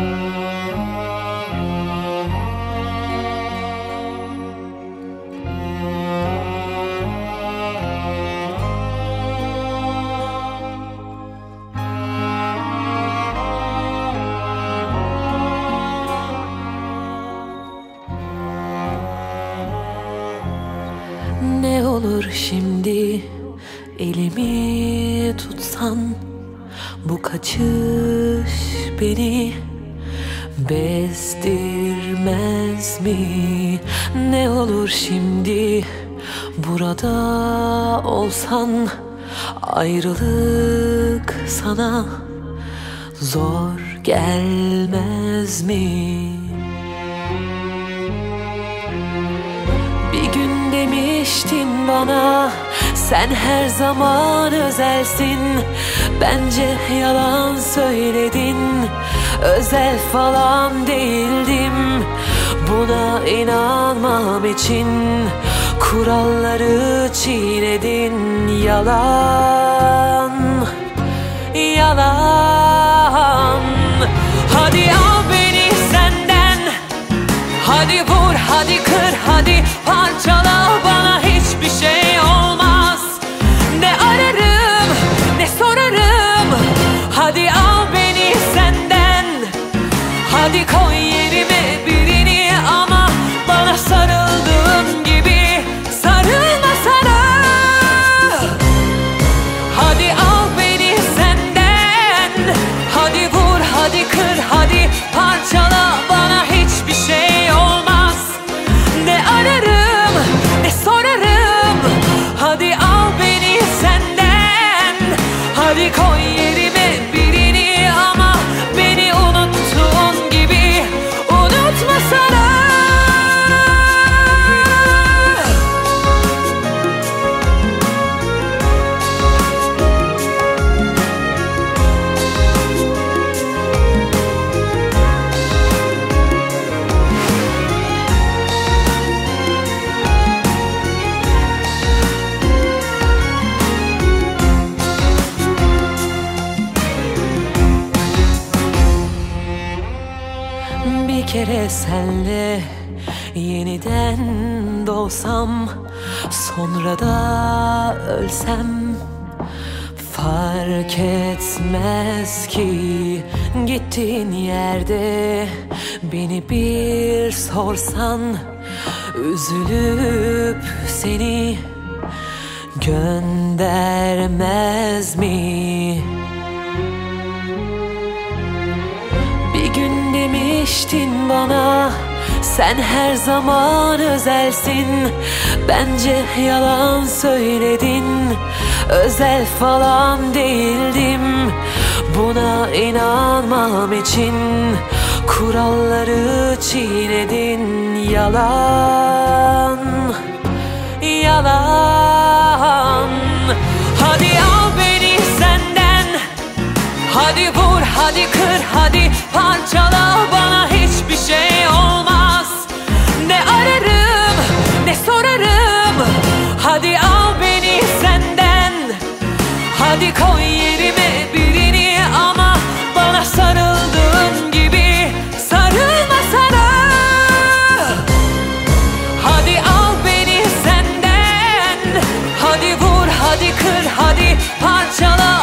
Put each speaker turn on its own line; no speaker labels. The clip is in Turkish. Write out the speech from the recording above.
Ne olur şimdi elimi tutsan Bu kaçış beni bezdirmez mi? Ne olur şimdi burada olsan Ayrılık sana zor gelmez mi? Demiştin bana sen her zaman özelsin. Bence yalan söyledin Özel falan değildim. Buna inanmam için Kuralları çiğnedin. Yalan Yalan. Hadi al beni senden. Hadi vur, hadi kır, hadi vur kere senle yeniden doğsam Sonra da ölsem Fark etmez ki gittiğin yerde Beni bir sorsan Üzülüp seni göndermez mi? Demiştin bana sen her zaman özelsin. Bence yalan söyledin Özel falan değildim. Buna inanmam için Kuralları çiğnedin Yalan Hadi al beni senden. Hadi koy yerime birini ama Bana sarıldığın gibi sarılmasana Hadi al beni senden. Hadi vur hadi kır hadi parçala